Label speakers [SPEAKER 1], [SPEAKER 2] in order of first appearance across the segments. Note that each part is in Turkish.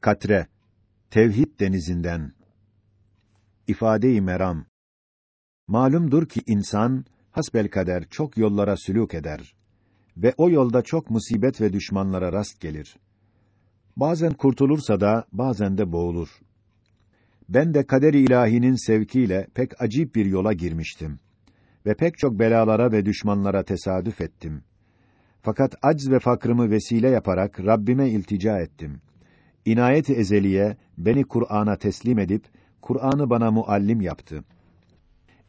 [SPEAKER 1] Katre Tevhid denizinden İfade-i meram Malumdur ki insan hasbelkader çok yollara sülûk eder ve o yolda çok musibet ve düşmanlara rast gelir. Bazen kurtulursa da bazen de boğulur. Ben de kader-i ilahinin sevkiyle pek acip bir yola girmiştim ve pek çok belalara ve düşmanlara tesadüf ettim. Fakat acz ve fakrımı vesile yaparak Rabbime iltica ettim. İnayet-i ezeliye beni Kur'an'a teslim edip Kur'an'ı bana muallim yaptı.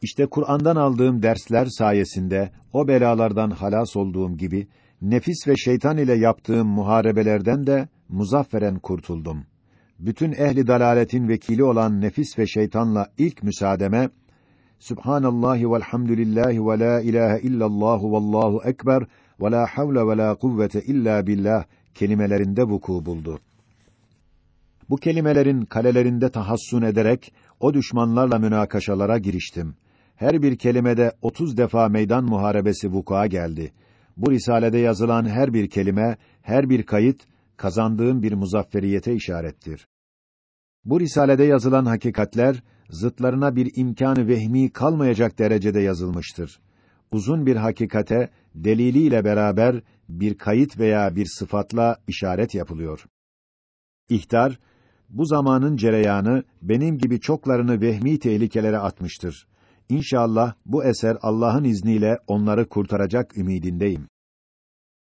[SPEAKER 1] İşte Kur'an'dan aldığım dersler sayesinde o belalardan halas olduğum gibi nefis ve şeytan ile yaptığım muharebelerden de muzafferen kurtuldum. Bütün ehli dalaletin vekili olan nefis ve şeytanla ilk müsaademe Subhanallahi velhamdülillahi ve la ilahe illallah vallahu ekber ve la havle ve la kuvvete illa billah kelimelerinde vuku buldu. Bu kelimelerin kalelerinde tahassun ederek o düşmanlarla münakaşalara giriştim. Her bir kelimede 30 defa meydan muharebesi vuku'a geldi. Bu risalede yazılan her bir kelime, her bir kayıt kazandığım bir muzafferiyete işarettir. Bu risalede yazılan hakikatler zıtlarına bir imkanı vehmi kalmayacak derecede yazılmıştır. Uzun bir hakikate deliliyle beraber bir kayıt veya bir sıfatla işaret yapılıyor. İhtar bu zamanın cereyanı benim gibi çoklarını vehmi tehlikelere atmıştır. İnşallah bu eser Allah'ın izniyle onları kurtaracak ümidindeyim.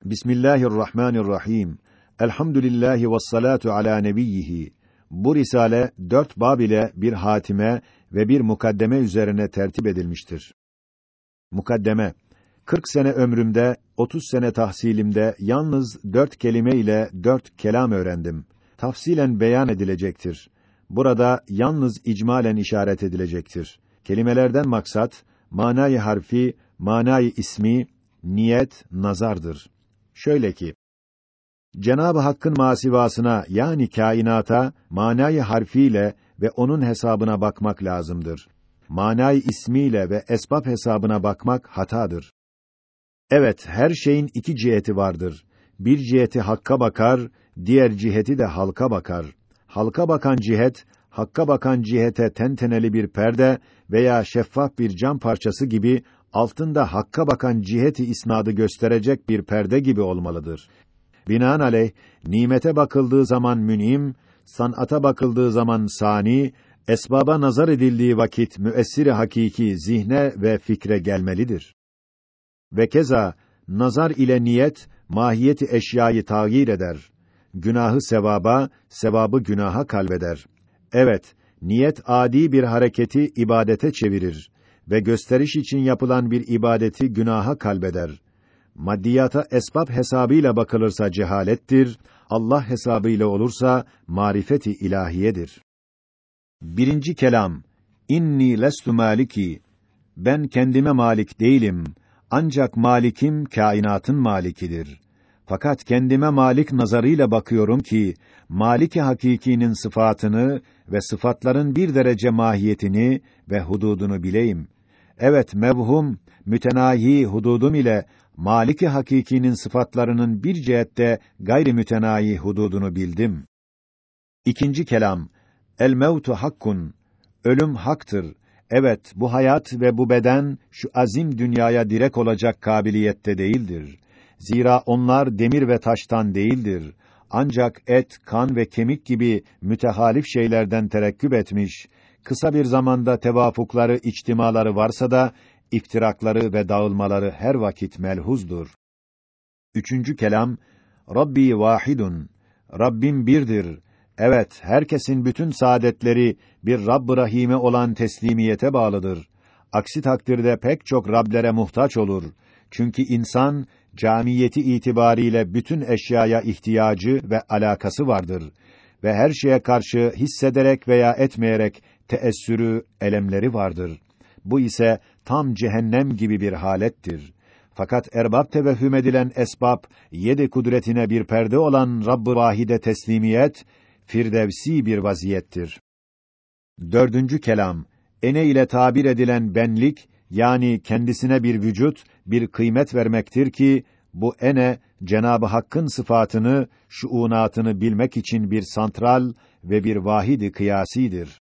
[SPEAKER 1] Bismillahirrahmanirrahim. Elhamdülillahi ve salatu ala nebiyyihi. Bu risale dört bab ile bir hatime ve bir mukaddeme üzerine tertip edilmiştir. Mukaddeme 40 sene ömrümde, 30 sene tahsilimde yalnız dört kelime ile dört kelam öğrendim. Tafsilen beyan edilecektir. Burada yalnız icmalen işaret edilecektir. Kelimelerden maksat manayı harfi, manayı ismi, niyet, nazardır. Şöyle ki Cenab-ı Hakk'ın masivasına yani kainata manayı harfiyle ve onun hesabına bakmak lazımdır. Manayı ismiyle ve esbab hesabına bakmak hatadır. Evet, her şeyin iki ciheti vardır. Bir ciheti hakka bakar, diğer ciheti de halka bakar. Halka bakan cihet, hakka bakan cihete tenteneli bir perde veya şeffaf bir cam parçası gibi altında hakka bakan ciheti isnadı gösterecek bir perde gibi olmalıdır. Binaenaleyh nimete bakıldığı zaman münim, sanata bakıldığı zaman sani, esbaba nazar edildiği vakit müessiri hakiki zihne ve fikre gelmelidir. Ve keza nazar ile niyet mahiyeti eşyayı tağyir eder. Günahı sevaba, sevabı günaha kalbeder. Evet, niyet adi bir hareketi ibadete çevirir ve gösteriş için yapılan bir ibadeti günaha kalbeder. Maddiyata esbab hesabıyla bakılırsa cehalettir, Allah hesabıyla olursa marifeti ilahiyedir. Birinci kelam İnni lestu maliki Ben kendime malik değilim. Ancak malikim kainatın malikidir. Fakat kendime malik nazarıyla bakıyorum ki maliki hakikinin sıfatını ve sıfatların bir derece mahiyetini ve hududunu bileyim. Evet mevhum mütenahi hududum ile maliki hakikinin sıfatlarının bir cihette gayri mütenahi hududunu bildim. İkinci kelam El mevtu hakkun. Ölüm haktır. Evet, bu hayat ve bu beden şu azim dünyaya direk olacak kabiliyette değildir. Zira onlar demir ve taştan değildir. Ancak et, kan ve kemik gibi mütehalif şeylerden terekküp etmiş, kısa bir zamanda tevafukları, içtimaları varsa da iftirakları ve dağılmaları her vakit melhuzdur. Üçüncü kelam Rabbi vahidun. Rabbim birdir. Evet, herkesin bütün saadetleri bir Rabb-ı Rahime olan teslimiyete bağlıdır. Aksi takdirde pek çok Rablere muhtaç olur. Çünkü insan camiyeti itibariyle bütün eşyaya ihtiyacı ve alakası vardır ve her şeye karşı hissederek veya etmeyerek teessürü, elemleri vardır. Bu ise tam cehennem gibi bir halettir. Fakat erbab tevehhüm edilen esbab, yedi kudretine bir perde olan Rabb-ı Vahide teslimiyet, firdevsi bir vaziyettir. Dördüncü kelam, ene ile tabir edilen benlik, yani kendisine bir vücut, bir kıymet vermektir ki, Bu ene Cenabı Hakk'ın sıfatını, şuunatını bilmek için bir santral ve bir vahidi kıyasidir.